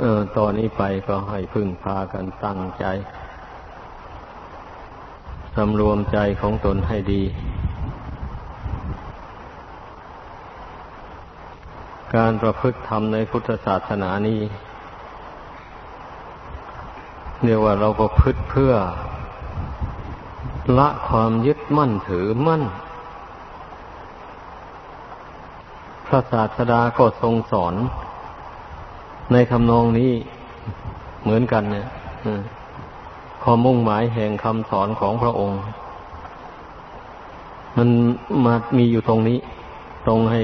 เออตอนนี้ไปก็ให้พึ่งพากันตั้งใจสำรวมใจของตนให้ดี การประพฤติธรรมในพุทธศาสนานี้เรียกว่าเราประพฤติเพื่อ ละความยึดมั่นถือมั่น พระศาสดาก็ทรงสอน ในทำนองนี้เหมือนกันเนี่ยความมุ่งหมายแห่งคำสอนของพระองค์ มันมามีอยู่ตรงนี้ ตรงให้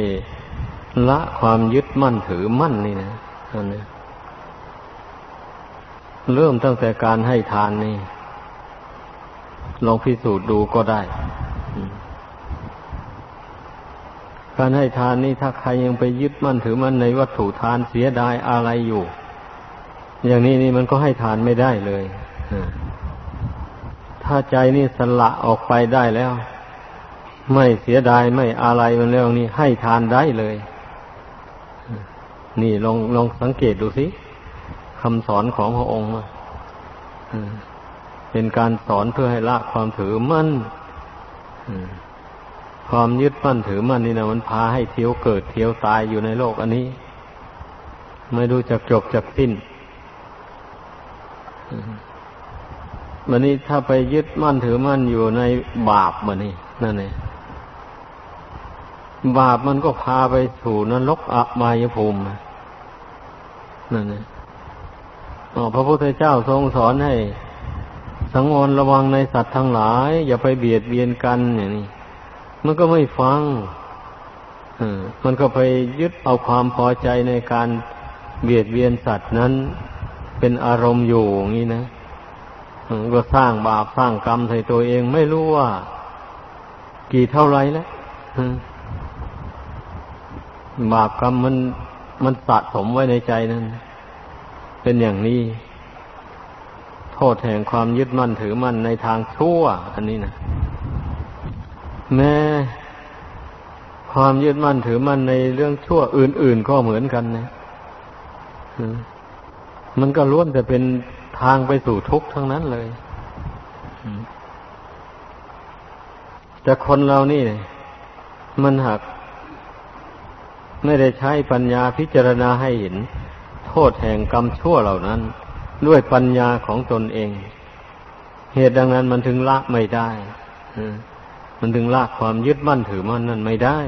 ละความยึดมั่นถือมั่นนี่นะนั่นนี่ยเริ่มตั้งแต่การให้ทานนี่ ลองพิสูจน์ดูก็ได้ การให้ทานนี่ถ้าใครยังไปยึดมั่นถือมั่นในวัตถุทานเสียดายอะไรอยู่ อย่างนี้นี่มันก็ให้ทานไม่ได้เลยถ้าใจนี่สละออกไปได้แล้ว ไม่เสียดายไม่อะไรมันแล้วนี่ให้ทานได้เลย นี่ลองลองสังเกตดูสิคำสอนของพระองค์เป็นการสอนเพื่อให้ละความถือมั่น ความยึดมั่นถือมั่นนี่นะมันพาให้เที่ยวเกิดเที่ยวตายอยู่ในโลกอันนี้ ไม่รู้จักจบจักสิ้นมันนี้ถ้าไปยึดมั่นถือมั่นอยู่ในบาปมันนี่นั่นเองบาปมันก็พาไปสู่นรกอบายภูมินั่นเองพระพุทธเจ้าทรงสอนให้ สังวรระวังในสัตว์ทั้งหลาย อย่าไปเบียดเบียนกันอย่างนี้ มันก็ไม่ฟังมันก็ไปยึดเอาความพอใจในการเบียดเบียนสัตว์นั้น เป็นอารมณ์อยู่อย่างนี้นะก็สร้างบาปสร้างกรรมใส่ตัวเองไม่รู้ว่า กี่เท่าไรแล้วบาปกรรมมันมันสะสมไว้ในใจนั้น เป็นอย่างนี้ โทษแห่งความยึดมั่นถือมั่นในทางชั่ว อันนี้นะ แม้ความยึดมั่นถือมั่นในเรื่องชั่วอื่น ๆ ก็เหมือนกันนะมันก็ล้วนแต่เป็นทางไปสู่ทุกข์ทั้งนั้นเลย แต่คนเรานี่ มันหัก ไม่ได้ใช้ปัญญาพิจารณาให้เห็น โทษแห่งกรรมชั่วเหล่านั้น ด้วยปัญญาของตนเอง เหตุดังนั้นมันถึงละไม่ได้ มันถึงละความยึดมั่นถือมั่นนั่นไม่ได้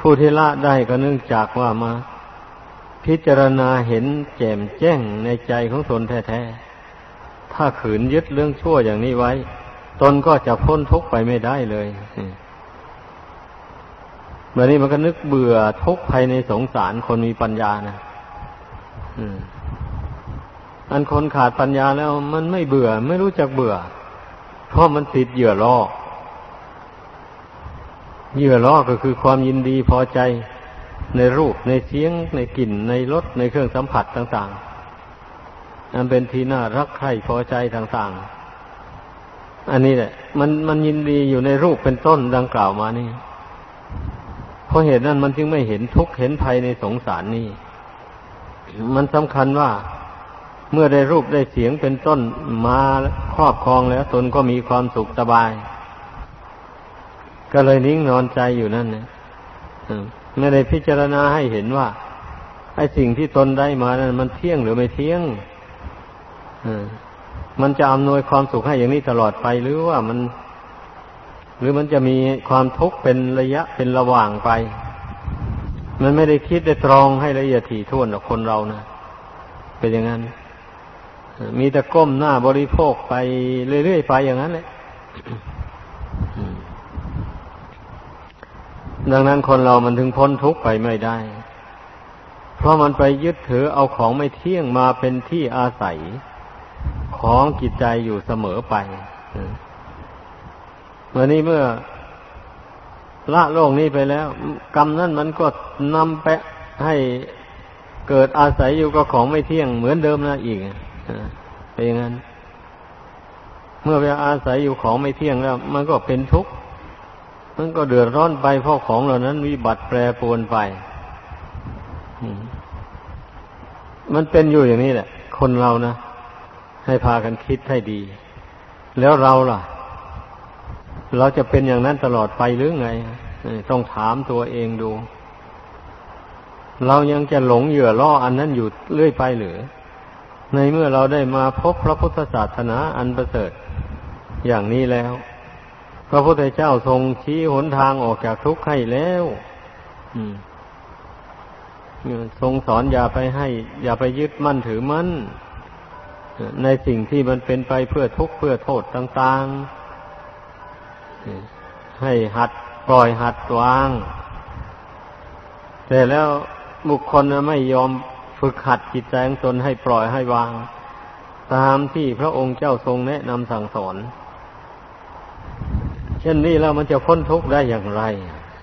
ผู้ที่ละได้ก็เนื่องจากว่ามา พิจารณาเห็นแจ่มแจ้งในใจของตนแท้ๆ ถ้าขืนยึดเรื่องชั่วอย่างนี้ไว้ ตนก็จะพ้นทุกข์ไปไม่ได้เลยแบบนี้มันก็นึกเบื่อทุกข์ภายในสงสารคนมีปัญญานะอันคนขาดปัญญาแล้วมันไม่เบื่อ ไม่รู้จักเบื่อ เพราะมันติดเหยื่อล่อเหยื่อล่อก็คือความยินดีพอใจในรูปในเสียง ในกลิ่น ในรสในเครื่องสัมผัสต่างๆอันเป็นที่น่ารักใคร่พอใจต่าง ๆ อันนี้แหละ มันมันยินดีอยู่ในรูปเป็นต้นดังกล่าวมานี่เพราะเหตุนั้นมันจึงไม่เห็นทุกข์เห็นภัยในสงสารนี่ มันสำคัญว่า เมื่อได้รูปได้เสียงเป็นต้นมาครอบครองแล้วตนก็มีความสุขสบาย ก็เลยนิ่งนอนใจอยู่นั่นเนี่ยไม่ได้พิจารณาให้เห็นว่าไอ้สิ่งที่ตนได้มานั้นมันเที่ยงหรือไม่เที่ยงมันจะอำนวยความสุขให้อย่างนี้ตลอดไปหรือว่ามัน หรือมันจะมีความทุกข์เป็นระยะเป็นระหว่างไป มันไม่ได้คิดได้ตรองให้ละเอียดถี่ถ้วนกับคนเรานะเป็นอย่างนั้น มีแต่ก้มหน้าบริโภคไปเรื่อยๆไปอย่างนั้นเลยดังนั้นคนเรามันถึงพ้นทุกข์ไปไม่ได้ เพราะมันไปยึดถือเอาของไม่เที่ยงมาเป็นที่อาศัยของจิตใจอยู่เสมอไปวันนี้เมื่อละโลกนี้ไปแล้ว กรรมนั้นมันก็นำไปให้เกิดอาศัยอยู่กับของไม่เที่ยงเหมือนเดิมนะอีก เป็นอย่างนั้น เมื่อไปอาศัยอยู่ของไม่เที่ยงแล้ว มันก็เป็นทุกข์มันก็เดือดร้อนไปเพราะของเหล่านั้นวิบัติแปรปรวนไปมันเป็นอยู่อย่างนี้แหละ คนเรานะให้พากันคิดให้ดี แล้วเราล่ะ เราจะเป็นอย่างนั้นตลอดไปหรือไงต้องถามตัวเองดู เรายังจะหลงเหยื่อล่ออันนั้นอยู่เรื่อยไปหรือ ในเมื่อเราได้มาพบพระพุทธศาสนาอันประเสริฐอย่างนี้แล้ว พระพุทธเจ้าทรงชี้หนทางออกจากทุกข์ให้แล้วทรงสอนอย่าไปให้ อย่าไปยึดมั่นถือมั่นในสิ่งที่มันเป็นไปเพื่อทุกข์เพื่อโทษต่างๆ ให้หัดปล่อยหัดวาง แต่แล้วบุคคลไม่ยอม ฝึกหัดจิตใจของตนให้ปล่อยให้วาง ตามที่พระองค์เจ้าทรงแนะนำสั่งสอน เช่นนี้แล้วมันจะพ้นทุกข์ได้อย่างไร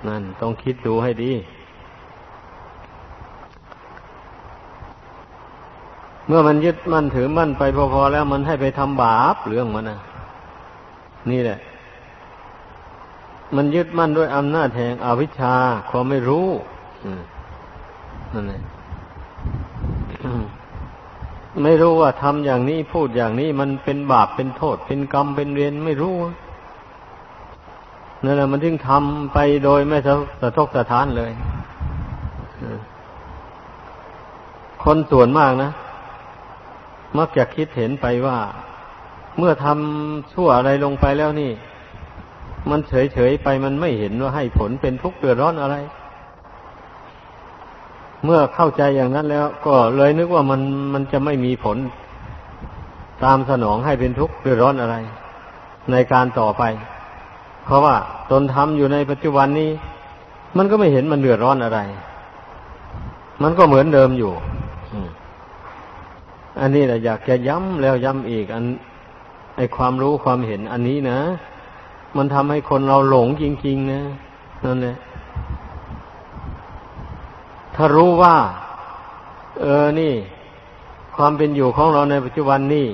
นั่นต้องคิดดูให้ดี เมื่อมันยึดมั่นถือมั่นไปพอๆแล้วมันให้ไปทำบาปเรื่องมันนะนี่แหละ มันยึดมั่นด้วยอำนาจแห่งอวิชชาความไม่รู้นั่นแหละ ไม่รู้ว่าทำอย่างนี้พูดอย่างนี้มันเป็นบาปเป็นโทษ เป็นกรรมเป็นเวรไม่รู้นั่นแหละมันถึงทำไปโดยไม่สะทกสะท้านเลย คนส่วนมากนะ มักจะคิดเห็นไปว่า เมื่อทำชั่วอะไรลงไปแล้วนี่ มันเฉยๆไปมันไม่เห็นว่าให้ผลเป็นทุกข์เดือดร้อนอะไร เมื่อเข้าใจอย่างนั้นแล้ว ก็เลยนึกว่ามันมันจะไม่มีผลตามสนองให้เป็นทุกข์เดือดร้อนอะไร ในการต่อไป เพราะว่าตนทำอยู่ในปัจจุบันนี้ มันก็ไม่เห็นมันเดือดร้อนอะไร มันก็เหมือนเดิมอยู่อันนี้แหละอยากจะย้ำแล้วย้ำอีก อัน ไอความรู้ความเห็นอันนี้นะ มันทำให้คนเราหลงจริง ๆ นะนั่นแหละ ถ้ารู้ว่า เออนี่ ความเป็นอยู่ของเราในปัจจุบันนี่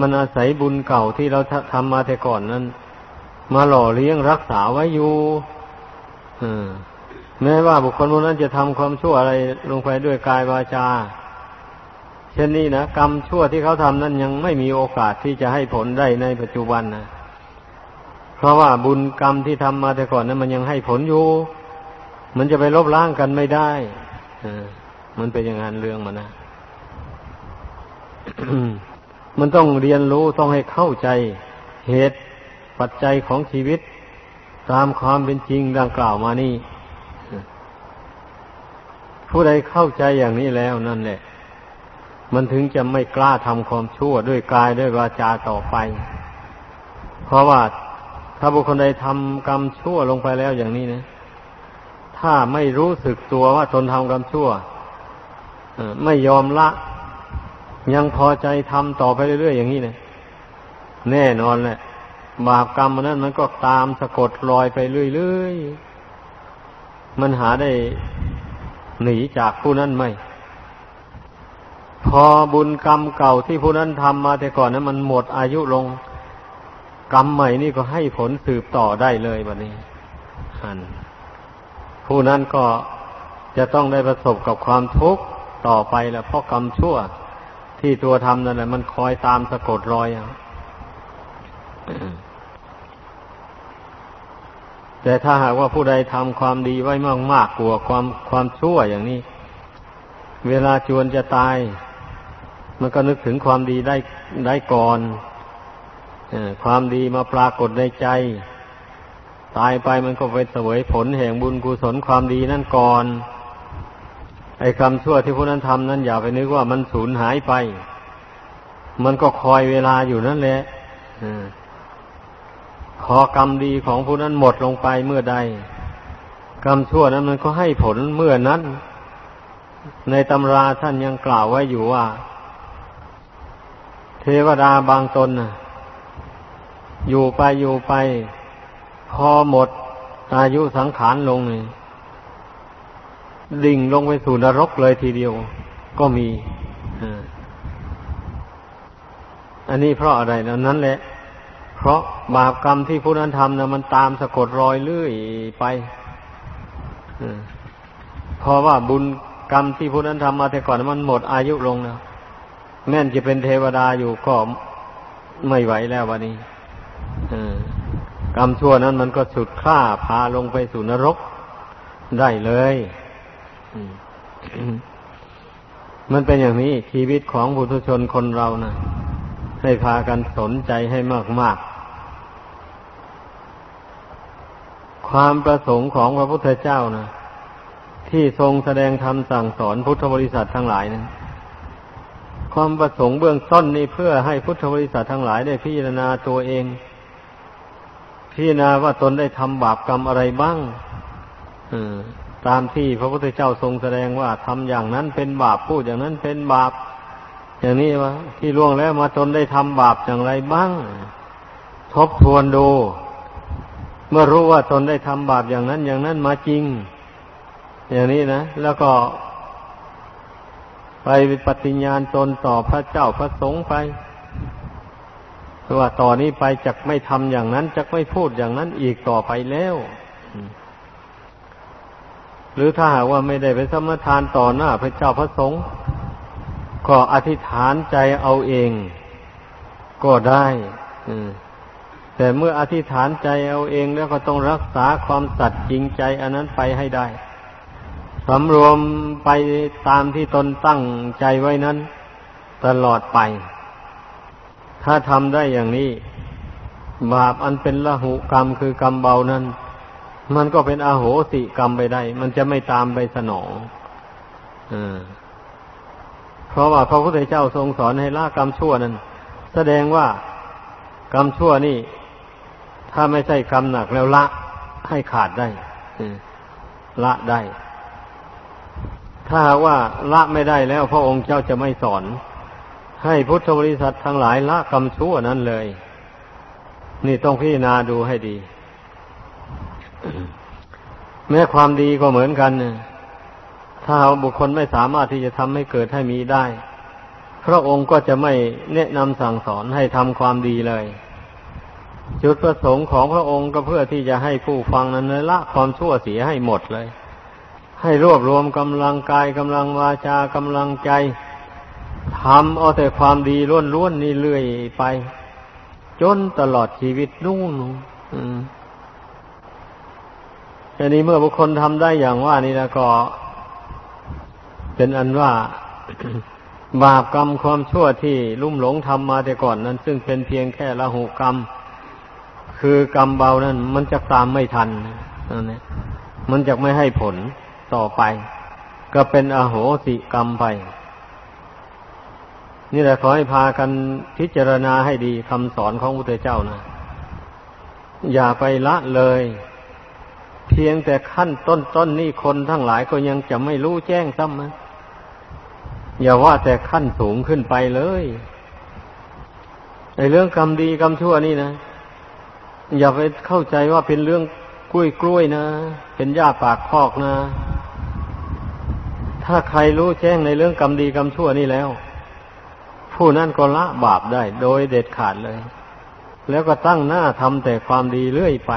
มันอาศัยบุญเก่าที่เราทำมาแต่ก่อนนั้น มาหล่อเลี้ยงรักษาไว้อยู่แม้ว่าบุคคลนนั้นจะทำความชั่วอะไรลงไปด้วยกายวาจาเช่นนี้นะกรรมชั่วที่เขาทำนั้นยังไม่มีโอกาสที่จะให้ผลได้ในปัจจุบันนะเพราะว่าบุญกรรมที่ทำมาแต่ก่อนนั้นมันยังให้ผลอยู่ มันจะไปลบล้างกันไม่ได้อมันเป็นอย่างนั้นเรื่องมันนะมันต้องเรียนรู้ต้องให้เข้าใจเหตุปัจจัยของชีวิต ตามความเป็นจริงดังกล่าวมานี่ ผู้ใดเข้าใจอย่างนี้แล้วนั่นแหละ มันถึงจะไม่กล้าทำความชั่วด้วยกายด้วยวาจาต่อไป เพราะว่าถ้าบุคคลใดทำกรรมชั่วลงไปแล้วอย่างนี้นะ ถ้าไม่รู้สึกตัวว่าตนทำกรรมชั่วไม่ยอมละ ยังพอใจทำต่อไปเรื่อยๆอย่างนี้เนะแน่นอนแหละบาปกรรมมันนั้นมันก็ตามสะกดรอยไปเรื่อยๆ มันหาได้หนีจากผู้นั้นไหมพอบุญกรรมเก่าที่ผู้นั้นทำมาแต่ก่อนนั้นมันหมดอายุลง กรรมใหม่นี่ก็ให้ผลสืบต่อได้เลยแบบนี้อัน ผู้นั้นก็จะต้องได้ประสบกับความทุกข์ต่อไปแหละเพราะกรรมชั่วที่ตัวทำนั่นแหละมันคอยตามสะกดรอยอะแต่ถ้าหากว่าผู้ใดทำความดีไว้มากมากกว่าความความชั่วอย่างนี้ เวลาจวนจะตาย มันก็นึกถึงความดีได้ได้ก่อนความดีมาปรากฏในใจ ตายไปมันก็ไปเสวยผลแห่งบุญกุศลความดีนั่นก่อน ไอ้คำชั่วที่ผู้นั้นทำนั้นอย่าไปนึกว่ามันสูญหายไป มันก็คอยเวลาอยู่นั่นแหละพอกรรมดีของผู้นั้นหมดลงไปเมื่อใด กรรมชั่วนั้นมันก็ให้ผลเมื่อนั้น ในตำราท่านยังกล่าวไว้อยู่ว่า เทวดาบางตนอยู่ไปอยู่ไป พอหมดอายุสังขารลงนี่ดิ่งลงไปสู่นรกเลยทีเดียว ก็มีอันนี้เพราะอะไรนะนั้นแหละ เพราะบาปกรรมที่ผู้นั้นทำนะมันตามสะกดรอยเลื่อยไปเพราะว่าบุญกรรมที่ผู้นั้นทำมาแต่ก่อนมันหมดอายุลงแล้วแม้นจะเป็นเทวดาอยู่ก็ไม่ไหวแล้ววันนี้ กรรมชั่วนั้นมันก็สุดค่าพาลงไปสู่นรกได้เลยมันเป็นอย่างนี้ชีวิตของบุตุชนคนเรานะให้พากันสนใจให้มาก ๆ ความประสงค์ของพระพุทธเจ้านะที่ทรงแสดงธรรมสั่งสอนพุทธบริษัททั้งหลายนะความประสงค์เบื้องต้นนี้เพื่อให้พุทธบริษัททั้งหลายได้พิจารณาตัวเอง พิจารณาว่าตนได้ทำบาปกรรมอะไรบ้างตามที่พระพุทธเจ้าทรงแสดงว่าทำอย่างนั้นเป็นบาปพูดอย่างนั้นเป็นบาป อย่างนี้วะที่ล่วงแล้วมาตนได้ทำบาปอย่างไรบ้าง ทบทวนดู เมื่อรู้ว่าตนได้ทำบาปอย่างนั้นอย่างนั้นมาจริง อย่างนี้นะแล้วก็ ไปปฏิญญาณตนต่อพระเจ้าพระสงฆ์ไป ว่าต่อนนี้ไปจะไม่ทำอย่างนั้นจะไม่พูดอย่างนั้นอีกต่อไปแล้วหรือถ้าหากว่าไม่ได้ไปสมทานต่อหน้าพระเจ้าพระสงฆ์ก็อธิษฐานใจเอาเองก็ได้แต่เมื่ออธิษฐานใจเอาเองแล้วก็ต้องรักษาความสัตย์จริงใจ อันนั้นไปให้ได้สำรวมไปตามที่ตนตั้งใจไว้นั้น ตลอดไป ถ้าทำได้อย่างนี้ บาปอันเป็นละหุกรรมคือกรรมเบานั้น มันก็เป็นอาโหสิกรรมไปได้ มันจะไม่ตามไปสนองอเพราะว่าพระพุทธเจ้าทรงสอนให้ละกรรมชั่วนั้น แสดงว่ากรรมชั่วนี่ ถ้าไม่ใช่กรรมหนักแล้วละให้ขาดได้ละได้ ถ้าว่าละไม่ได้แล้วพระองค์เจ้าจะไม่สอน ให้พุทธบริษัททั้งหลายละกรรมชั่วนั้นเลย นี่ต้องพิจารณาดูให้ดี แม้ความดีก็เหมือนกัน ถ้าบุคคลไม่สามารถที่จะทำให้เกิดให้มีได้พระองค์ก็จะไม่แนะนำสั่งสอนให้ทำความดีเลย จุดประสงค์ของพระองค์ก็เพื่อที่จะให้ผู้ฟังนั้นละความชั่วเสียให้หมดเลย ให้รวบรวมกำลังกายกำลังวาจากำลังใจ ทำเอาแต่ความดีล้วนๆนี่เรื่อยไป จนตลอดชีวิตนู่นอันนี้เมื่อบุคคลทำได้อย่างว่านี่แล้วก็ เป็นอันว่า บาปกรรมความชั่วที่ลุ่มหลงทำมาแต่ก่อนนั้น ซึ่งเป็นเพียงแค่ละหูกรรม คือกรรมเบานั้น มันจะตามไม่ทันนั่นเองมันจะไม่ให้ผลต่อไป ก็เป็นอโหสิกรรมไป นี่แหละขอให้พากันพิจารณาให้ดีคำสอนของพระพุทธเจ้านะ อย่าไปละเลย เพียงแต่ขั้นต้นๆนนี่คนทั้งหลายก็ยังจะไม่รู้แจ้งซ้ำนะอย่าว่าแต่ขั้นสูงขึ้นไปเลยในเรื่องกรรมดีกรรมชั่วนี่นะ อย่าไปเข้าใจว่าเป็นเรื่องกล้วยกล้วยนะ เป็นหญ้าปากคอกนะ ถ้าใครรู้แจ้งในเรื่องกรรมดีกรรมชั่วนี่แล้ว ผู้นั้นก็ละบาปได้โดยเด็ดขาดเลย แล้วก็ตั้งหน้าทำแต่ความดีเรื่อยไป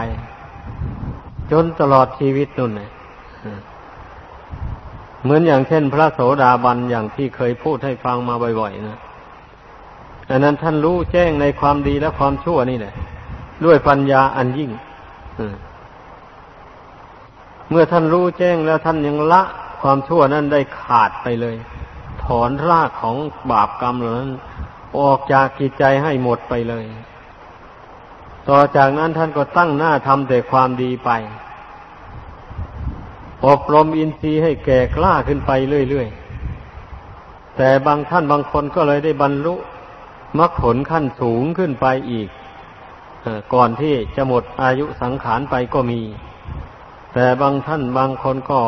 จนตลอดชีวิตนู่นเลยเหมือนอย่างเช่น พระโสดาบันอย่างที่เคยพูดให้ฟังมาบ่อยๆนะอันนั้นท่านรู้แจ้งในความดีและความชั่วนี่แหละด้วยปัญญาอันยิ่งเมื่อท่านรู้แจ้งแล้วท่านยังละความชั่วนั้นได้ขาดไปเลย อนรากของบาปกรรมเหล่านั้น ออกจากกิจใจให้หมดไปเลย ต่อจากนั้นท่านก็ตั้งหน้าทำแต่ความดีไป อบรมอินทรีย์ให้แก่กล้าขึ้นไปเรื่อยๆ แต่บางท่านบางคนก็เลยได้บรรลุมรรคผลขั้นสูงขึ้นไปอีกก่อนที่จะหมดอายุสังขารไปก็มี แต่บางท่านบางคนก็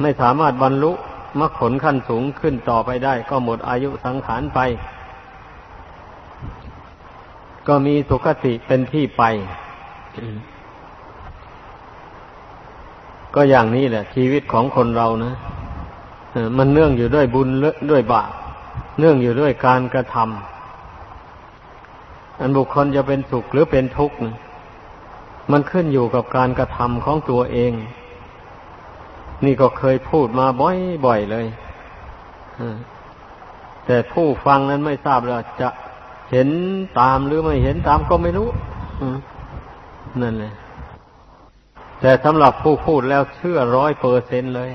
ไม่สามารถบรรลุ มรรคผลขั้นสูงขึ้นต่อไปได้ ก็หมดอายุสังขารไป ก็มีสุคติเป็นที่ไป ก็อย่างนี้แหละ ชีวิตของคนเรานะมันเนื่องอยู่ด้วยบุญด้วยบาปเนื่องอยู่ด้วยการกระทำอันบุคคลจะเป็นสุขหรือเป็นทุกข์มันขึ้นอยู่กับการกระทำของตัวเอง นี่ก็เคยพูดมาบ่อยๆเลยแต่ผู้ฟังนั้นไม่ทราบแล้วจะเห็นตามหรือไม่เห็นตามก็ไม่รู้นั่นเลยแต่สำหรับผู้พูดแล้วเชื่อร้อยเปอร์เซนเลย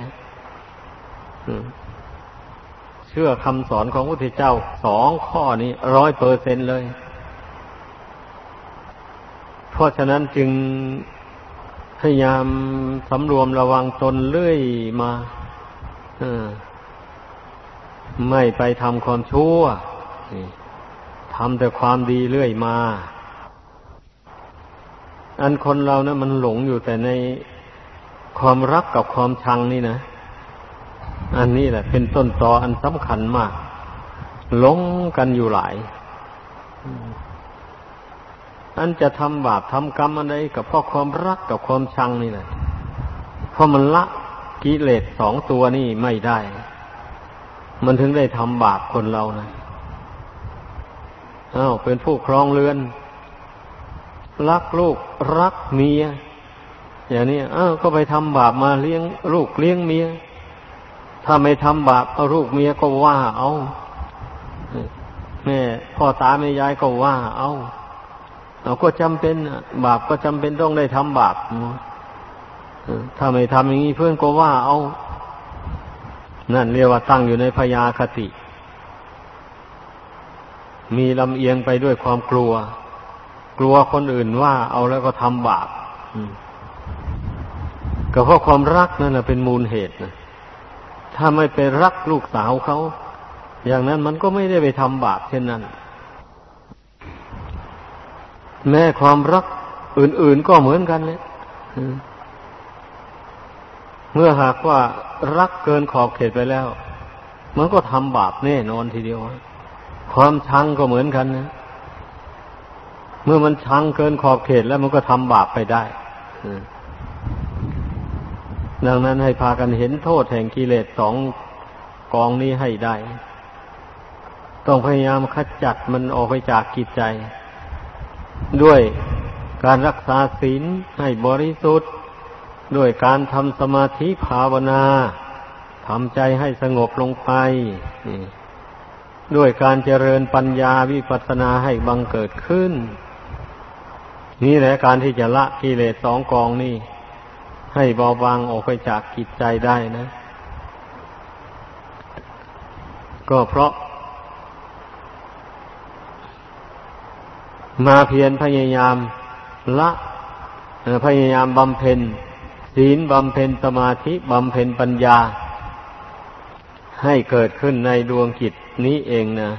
เชื่อคำสอนของพระพุทธเจ้าสองข้อนี้ร้อยเปอร์เซนเลย เพราะฉะนั้นจึง พยายามสำรวมระวังตนเรื่อยมาไม่ไปทำความชั่วทำแต่ความดีเรื่อยมา อันคนเรานะมันหลงอยู่แต่ในความรักกับความชังนี่นะ อันนี้แหละ เป็นต้นตออันสำคัญมากหลงกันอยู่หลาย อันจะทำบาปทำกรรมอะไรกับเพราะความรักกับความชังนี่แหละเพราะมันละกิเลสสองตัวนี่ไม่ได้ มันถึงได้ทำบาปคนเรานะอ้าวเป็นผู้ครองเรือน รักลูกรักเมีย อย่างนี้อ้าวก็ไปทำบาปมาเลี้ยงลูกเลี้ยงเมีย ถ้าไม่ทำบาปเอาลูกเมียก็ว่าเอาแม่พ่อตาแม่ยายก็ว่าเอา เราก็จำเป็นบาปก็จำเป็นต้องได้ทำบาปถ้าไม่ทำอย่างนี้เพื่อนก็ว่าเอา นั่นเรียกว่าตั้งอยู่ในพยาคติ มีลำเอียงไปด้วยความกลัว กลัวคนอื่นว่าเอาแล้วก็ทำบาปก็เพราะความรักนั่นแหละเป็นมูลเหตุนะถ้าไม่ไปรักลูกสาวเขา อย่างนั้นมันก็ไม่ได้ไปทำบาปเช่นนั้น แม้ความรักอื่นๆก็เหมือนกันเลยเมื่อหากว่ารักเกินขอบเขตไปแล้ว มันก็ทำบาปแน่นอนทีเดียว ความชังก็เหมือนกันนะ เมื่อมันชังเกินขอบเขตแล้วมันก็ทำบาปไปได้ดังนั้นให้พากันเห็นโทษแห่งกิเลสสองกองนี้ให้ได้ ต้องพยายามขจัดมันออกไปจากกิจใจ ด้วยการรักษาศีลให้บริสุทธิ์ ด้วยการทำสมาธิภาวนาทำใจให้สงบลงไป ด้วยการเจริญปัญญาวิปัสสนาให้บังเกิดขึ้น นี่แหละการที่จะละกิเลสสองกองนี่ ให้เบาบางออกไปจากกิจใจได้นะ ก็เพราะ มาเพียรพยายามละพยายามบำเพ็ญศีลบำเพ็ญสมาธิบำเพ็ญปัญญา ให้เกิดขึ้นในดวงจิตนี้เองนะ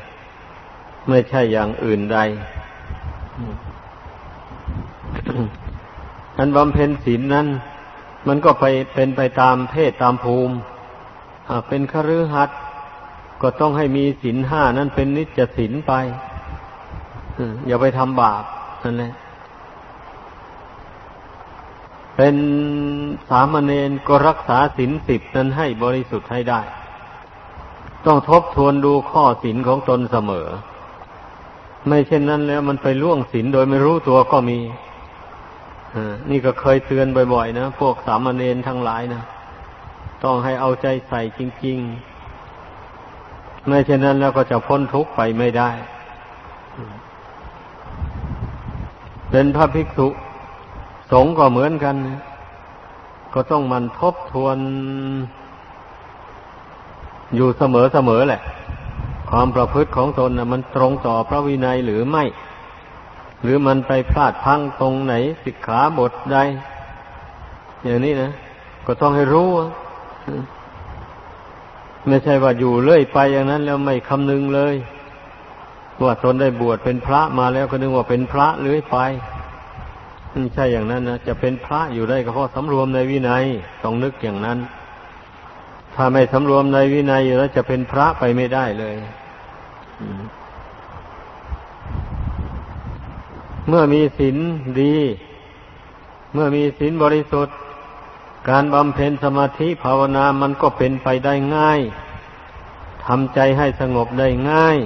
ไม่ใช่อย่างอื่นใดอันบำเพ็ญศีลนั้น มันก็ไปเป็นไปตามเพศตามภูมิเป็นคฤหัสถ์ก็ต้องให้มีศีลห้านั้นเป็นนิจศีลไป อย่าไปทำบาปนั่นแหละเป็นสามเณรก็รักษาศีลสิบนั้นให้บริสุทธิ์ให้ได้ ต้องทบทวนดูข้อศีลของตนเสมอ ไม่เช่นนั้นแล้วมันไปล่วงศีลโดยไม่รู้ตัวก็มีนี่ก็เคยเตือนบ่อยๆนะพวกสามเณรทั้งหลายนะต้องให้เอาใจใส่จริงๆ ไม่เช่นนั้นแล้วก็จะพ้นทุกข์ไปไม่ได้ เป็นพระภิกษุ สงฆ์ก็เหมือนกัน ก็ต้องมันทบทวน อยู่เสมอเสมอแหละ ความประพฤติของตนนะมันตรงต่อพระวินัยหรือไม่ หรือมันไปพลาดพังตรงไหนสิกขาบทใด อย่างนี้นะ ก็ต้องให้รู้ ไม่ใช่ว่าอยู่เรื่อยไปอย่างนั้นแล้วไม่คำนึงเลย ว่าตนได้บวชเป็นพระมาแล้วก็นึกว่าเป็นพระเรื่อยไปไม่ใช่อย่างนั้นนะจะเป็นพระอยู่ได้ก็เพราะสำรวมในวินัยต้องนึกอย่างนั้น ถ้าไม่สำรวมในวินัยแล้วจะเป็นพระไปไม่ได้เลยเมื่อมีศีลดี เมื่อมีศีลบริสุทธิ์ การบำเพ็ญสมาธิภาวนามันก็เป็นไปได้ง่ายทำใจให้สงบได้ง่าย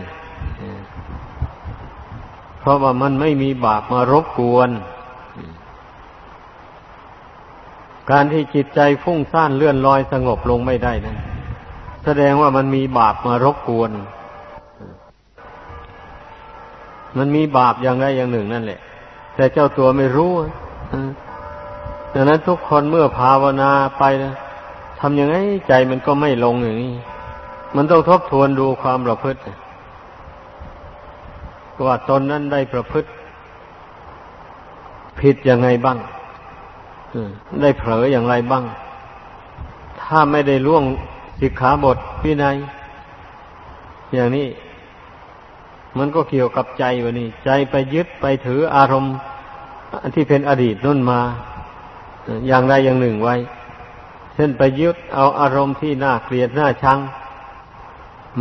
ราะว่ามันไม่มีบาปมารบกวน การที่จิตใจฟุ้งซ่านเลื่อนลอยสงบลงไม่ได้นั้นแสดงว่ามันมีบาปมารบกวน มันมีบาปอย่างใดอย่างหนึ่งนั่นแหละ แต่เจ้าตัวไม่รู้ดังนั้นทุกคนเมื่อภาวนาไปนะทำยังไงใจมันก็ไม่ลงอย่างนี้ มันต้องทบทวนดูความประพฤติ ว่าตนนั้นได้ประพฤติ ผิดยังไงบ้างได้เผลออย่างไรบ้าง ถ้าไม่ได้ล่วงสิกขาบทวินัยอย่างนี้ มันก็เกี่ยวกับใจวะนี่ใจไปยึดไปถืออารมณ์ที่เป็นอดีตนุ่นมา อย่างใดอย่างหนึ่งไว้ เช่นไปยึดเอาอารมณ์ที่น่าเกลียดน่าชัง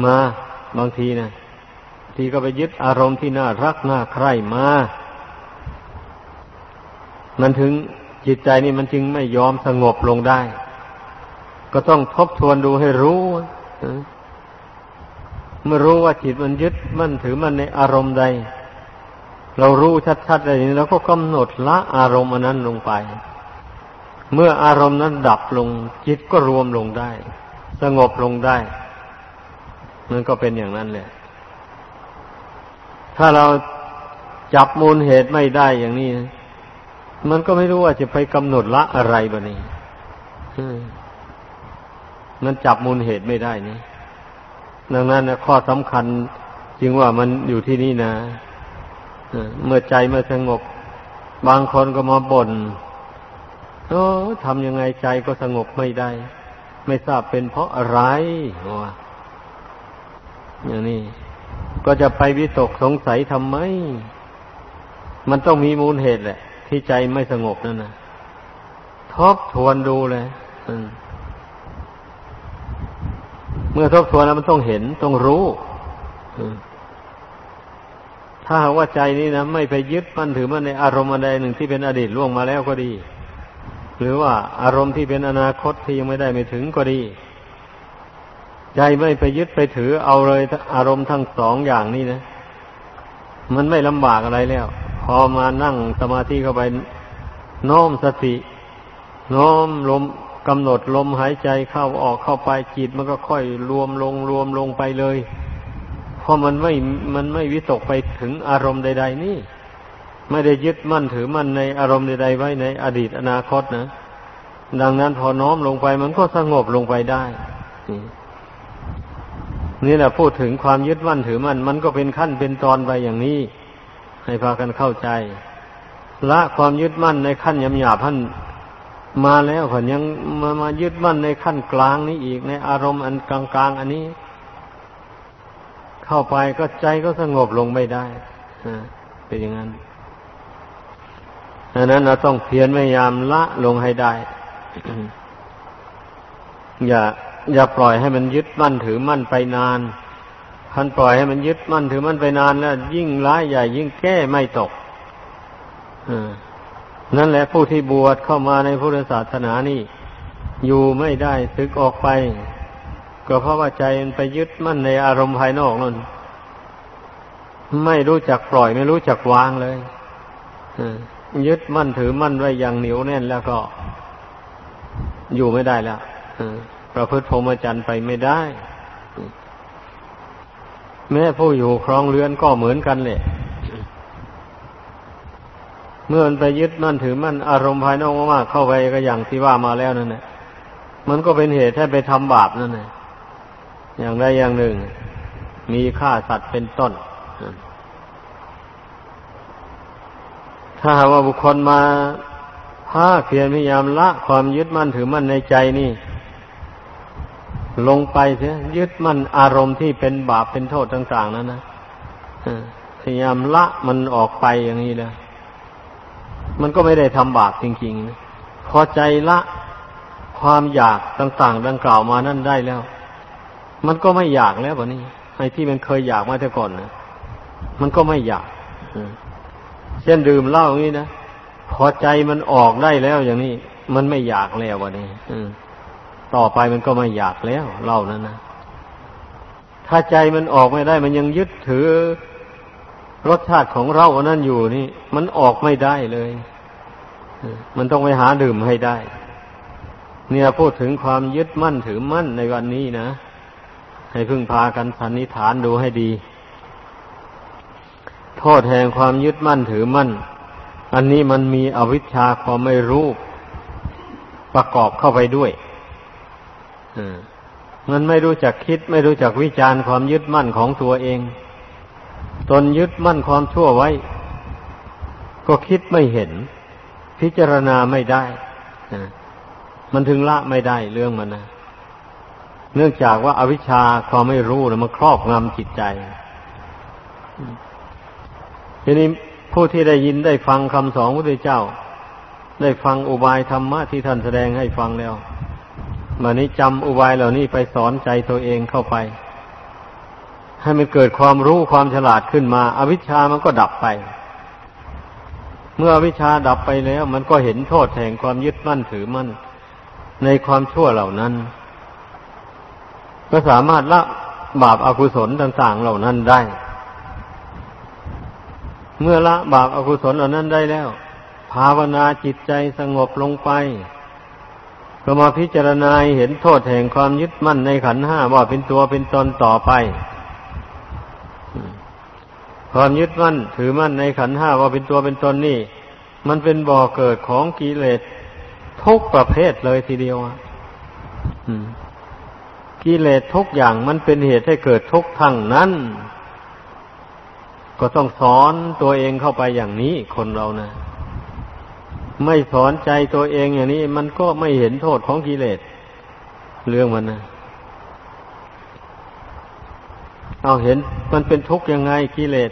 มาบางทีนะ ทีก็ไปยึดอารมณ์ที่น่ารักน่าใคร่มา มันถึงจิตใจนี่มันจึงไม่ยอมสงบลงได้ ก็ต้องทบทวนดูให้รู้เมื่อรู้ว่าจิตมันยึดมันถือมันในอารมณ์ใด เรารู้ชัดๆอะไรนี้เราก็กำหนดละอารมณ์อันนั้นลงไป เมื่ออารมณ์นั้นดับลง จิตก็รวมลงได้ สงบลงได้มันก็เป็นอย่างนั้นแหละ ถ้าเราจับมูลเหตุไม่ได้อย่างนี้ มันก็ไม่รู้ว่าจะไปกำหนดละอะไรบะนี่มันจับมูลเหตุไม่ได้นี่ดังนั้นนะข้อสำคัญจึงว่ามันอยู่ที่นี่นะเมื่อใจเมื่อสงบบางคนก็มาบ่นโอ้ทำยังไงใจก็สงบไม่ได้ ไม่ทราบเป็นเพราะอะไรวะอย่างนี้ ก็จะไปวิตกสงสัยทำไม มันต้องมีมูลเหตุแหละ ที่ใจไม่สงบนั่นนะทบทวนดูเลยเมื่อทบทวนแล้วมันต้องเห็นต้องรู้ถ้าว่าใจนี้นะไม่ไปยึดมั่นถือมั่นในอารมณ์อะไรหนึ่งที่เป็นอดีตล่วงมาแล้วก็ดี หรือว่าอารมณ์ที่เป็นอนาคตที่ยังไม่ได้ไม่ถึงก็ดี ใจไม่ไปยึดไปถือเอาเลยอารมณ์ทั้งสองอย่างนี้นะมันไม่ลำบากอะไรแล้ว พอมานั่งสมาธิเข้าไปโน้มสติโน้มลมกำหนดลมหายใจเข้าออกเข้าไปจิตมันก็ค่อยรวมลงรวมลงไปเลย เพราะมันไม่มันไม่วิตกไปถึงอารมณ์ใด ๆ นี่ ไม่ได้ยึดมั่นถือมั่นในอารมณ์ใด ๆ ไว้ในอดีตอนาคตนะดังนั้นพอน้อมลงไปมันก็สงบลงไปได้ นี่แหละพูดถึงความยึดมั่นถือมั่นมันก็เป็นขั้นเป็นตอนไปอย่างนี้ ให้พากันเข้าใจ ละความยึดมั่นในขั้นยำหยาบท่านมาแล้วผนยังมามายึดมั่นในขั้นกลางนี้อีกในอารมณ์อันกลางๆอันนี้ เข้าไปก็ใจก็สงบลงไม่ได้เป็นอย่างนั้นดังนั้นเราต้องเพียรพยายามละลงให้ได้ อย่า อย่าปล่อยให้มันยึดมั่นถือมั่นไปนานพันปล่อยให้มันยึดมั่นถือมั่นไปนานแล้ว ยิ่งร้ายใหญ่ ยิ่งแก้ไม่ตกนั่นแหละผู้ที่บวชเข้ามาในพุทธศาสนานี่ อยู่ไม่ได้ซึกออกไป ก็เพราะว่าใจมันไปยึดมั่นในอารมณ์ภายนอกนั่นไม่รู้จักปล่อยไม่รู้จักวางเลยยึดมั่นถือมั่นไว้อย่างเหนียวแน่นแล้วก็ อยู่ไม่ได้แล้ว ประพฤติพรหมจรรย์ไปไม่ได้ แม้ผู้อยู่ครองเรือนก็เหมือนกันเลยเมื่อมันไปยึดมั่นถือมั่นอารมณ์ภายนอกมากเข้าไปก็อย่างที่ว่ามาแล้วนั่นแหละมันก็เป็นเหตุให้ไปทำบาปนั่นแหละอย่างใดอย่างหนึ่ง มีฆ่าสัตว์เป็นต้น ถ้าหากว่าบุคคลมาภาคเพียรพยายามละความยึดมั่นถือมั่นในใจนี่ ลงไปเสียยึดมั่นอารมณ์ที่เป็นบาปเป็นโทษต่างๆนั้นนะพยายามละมันออกไปอย่างนี้เลยมันก็ไม่ได้ทำบาปจริงๆนะพอใจละความอยากต่างๆ ดังกล่าวมานั่นได้แล้ว มันก็ไม่อยากแล้ววันนี้ไอ้ที่มันเคยอยากมาแต่ก่อนนะมันก็ไม่อยากเช่นดื่มเหล้าอย่างนี้นะพอใจมันออกได้แล้วอย่างนี้ มันไม่อยากแล้ววันนี้อื ต่อไปมันก็ไม่อยากแล้วเล่านั้นนะถ้าใจมันออกไม่ได้ มันยังยึดถือรสชาติของเราอันนั้นอยู่นี่ มันออกไม่ได้เลยมันต้องไปหาดื่มให้ได้ เนี่ยพูดถึงความยึดมั่นถือมั่นในวันนี้นะ ให้พึ่งพากันสันนิษฐานดูให้ดี โทษแห่งความยึดมั่นถือมั่น อันนี้มันมีอวิชชาความไม่รู้ประกอบเข้าไปด้วย มันไม่รู้จักคิด ไม่รู้จักวิจารณ์ความยึดมั่นของตัวเอง ตนยึดมั่นความชั่วไว้ ก็คิดไม่เห็น พิจารณาไม่ได้มันถึงละไม่ได้เรื่องมันนะเนื่องจากว่าอาวิชชาความไม่รู้นะมันครอบงำจิตใจ ทีนี้ผู้ที่ได้ยินได้ฟังคำสอนพระพุทธเจ้า ได้ฟังอุบายธรรมะที่ท่านแสดงให้ฟังแล้ว มานี้จำอุบายเหล่านี้ไปสอนใจตัวเองเข้าไป ให้มันเกิดความรู้ความฉลาดขึ้นมาอาวิชชามันก็ดับไป เมื่ออวิชชาดับไปแล้ว มันก็เห็นโทษแห่งความยึดมั่นถือมั่นในความชั่วเหล่านั้น ก็สามารถละบาปอากุศลต่างๆเหล่านั้นได้ เมื่อละบาปอากุศลเหล่านั้นได้แล้ว ภาวนาจิตใจสงบลงไป ก็มาพิจารณาเห็นโทษแห่งความยึดมั่นในขันห้าว่าเป็นตัวเป็นตนต่อไป ความยึดมั่นถือมั่นในขันห้าว่าเป็นตัวเป็นตนนี่ มันเป็นบ่อเกิดของกิเลสทุกประเภทเลยทีเดียวกิเลสทุกอย่างมันเป็นเหตุให้เกิดทุกทั้งนั้น ก็ต้องสอนตัวเองเข้าไปอย่างนี้คนเรานะ ไม่สอนใจตัวเองอย่างนี้ มันก็ไม่เห็นโทษของกิเลสเรื่องมันนะเอาเห็นมันเป็นทุกข์ยังไงกิเลส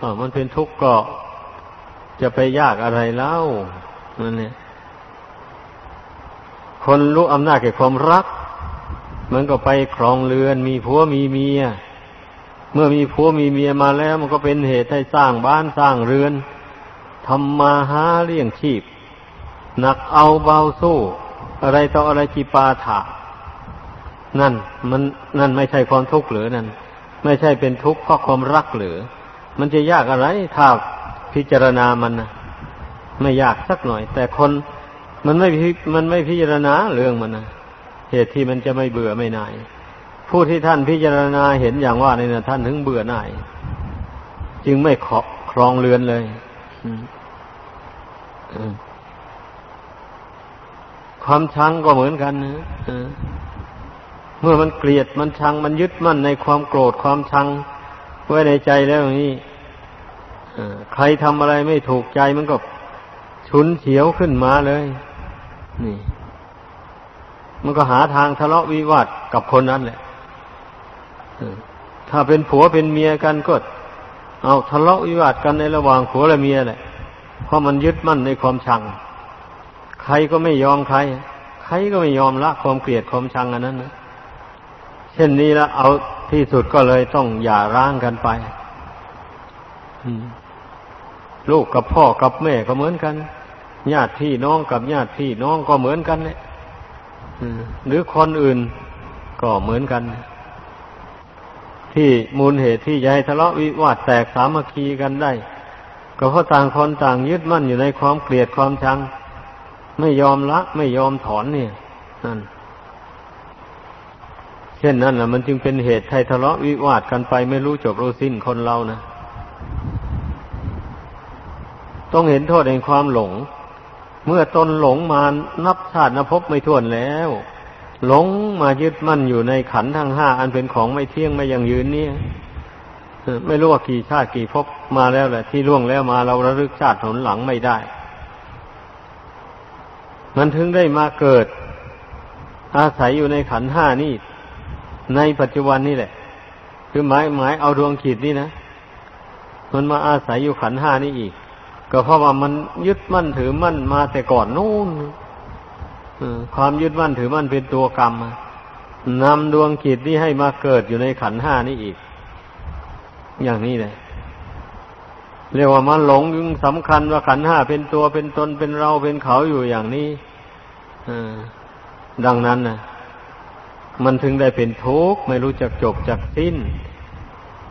อ๋อมันเป็นทุกข์ก็จะไปยากอะไรเล่านั่นเนี่ยคนรู้อำนาจแก่ความรัก มันก็ไปครองเรือน มีผัวมีเมีย เมื่อมีผัวมีเมียมาแล้ว มันก็เป็นเหตุให้สร้างบ้านสร้างเรือนทำมาหาเลี้ยงชีพ หนักเอาเบาสู้ อะไรต่ออะไรจีปาถะนั่น มันนั่นไม่ใช่ความทุกข์หรือนั่น ไม่ใช่เป็นทุกข์เพราะความรักหรือ มันจะยากอะไรถ้าพิจารณามันนะไม่ยากสักหน่อย แต่คนมันไม่มันไม่พิจารณาเรื่องมันนะเหตุที่มันจะไม่เบื่อไม่นาย ผู้ที่ท่านพิจารณาเห็นอย่างว่านี่นะท่านถึงเบื่อหน่าย จึงไม่ขอครองเรือนเลย ความชังก็เหมือนกันนะเมื่อมันเกลียดมันชัง มันยึดมั่นในความโกรธความชังไว้ในใจแล้วอย่างนี้ใครทำอะไรไม่ถูกใจมันก็ฉุนเฉียวขึ้นมาเลย นี่ มันก็หาทางทะเลาะวิวาทกับคนนั้นแหละถ้าเป็นผัวเป็นเมียกันก็เอาทะเลาะวิวาทกันในระหว่างผัวและเมียแหละเพราะมันยึดมั่นในความชัง ใครก็ไม่ยอมใคร ใครก็ไม่ยอมละความเกลียดความชังอันนั้นนะเช่นนี้แล้วเอาที่สุดก็เลยต้องอย่าร้างกันไปลูกกับพ่อกับแม่ก็เหมือนกันญาติพี่น้องกับญาติพี่น้องก็เหมือนกันเนี่ยหรือคนอื่นก็เหมือนกัน ที่มูลเหตุที่จะให้ทะเลาะวิวาทแตกสามัคคีกันได้ ก็เพราะต่างคนต่างยึดมั่นอยู่ในความเกลียดความชัง ไม่ยอมละ ไม่ยอมถอนเนี่ยนั่นเช่นนั้นแหละมันจึงเป็นเหตุให้ทะเลาะวิวาทกันไปไม่รู้จบรู้สิ้นคนเรานะต้องเห็นโทษแห่งความหลง เมื่อตนหลงมานับชาตินับพไม่ถ้วนแล้ว หลงมายึดมั่นอยู่ในขันทั้งห้าอันเป็นของไม่เที่ยงไม่ยังยืนเนี่ยไม่รู้ว่ากี่ชาติกี่ภพมาแล้วแหละที่ล่วงแล้วมาเราระลึกชาติหนหลังไม่ได้ มันถึงได้มาเกิด อาศัยอยู่ในขันห้านี่ในปัจจุบันนี่แหละ คือหมายหมายเอาดวงขีดนี่นะมันมาอาศัยอยู่ขันห้านี่อีก ก็เพราะว่ามันยึดมั่นถือมั่นมาแต่ก่อนนู่นความยึดมั่นถือมั่นเป็นตัวกรรมนำดวงจิตนี้ให้มาเกิดอยู่ในขันห้านี้อีก อย่างนี้เลย เรียกว่ามันหลงยึงสำคัญว่าขันห้าเป็นตัวเป็นตนเป็นเราเป็นเขาอยู่อย่างนี้ดังนั้นนะมันถึงได้เป็นทุกข์ไม่รู้จักจบจักสิ้น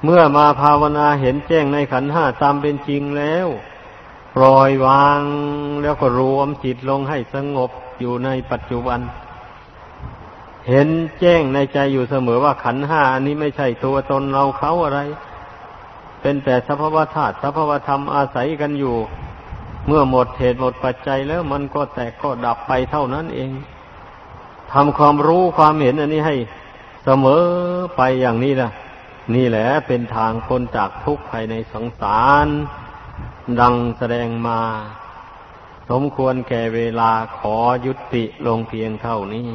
เมื่อมาภาวนาเห็นแจ้งในขันห้าตามเป็นจริงแล้ว ปล่อยวางแล้วก็รวมจิตลงให้สงบอยู่ในปัจจุบัน เห็นแจ้งในใจอยู่เสมอว่าขันห้าอันนี้ไม่ใช่ตัวตนเราเขาอะไร เป็นแต่สภาวธาตุสภาวธรรมอาศัยกันอยู่ เมื่อหมดเหตุหมดปัจจัยแล้วมันก็แตกก็ดับไปเท่านั้นเองทำความรู้ความเห็นอันนี้ให้เสมอไปอย่างนี้นะนี่แหละเป็นทางพ้นจากทุกข์ภายในสังสาร ดังแสดงมา สมควรแก่เวลาขอยุติลงเพียงเท่านี้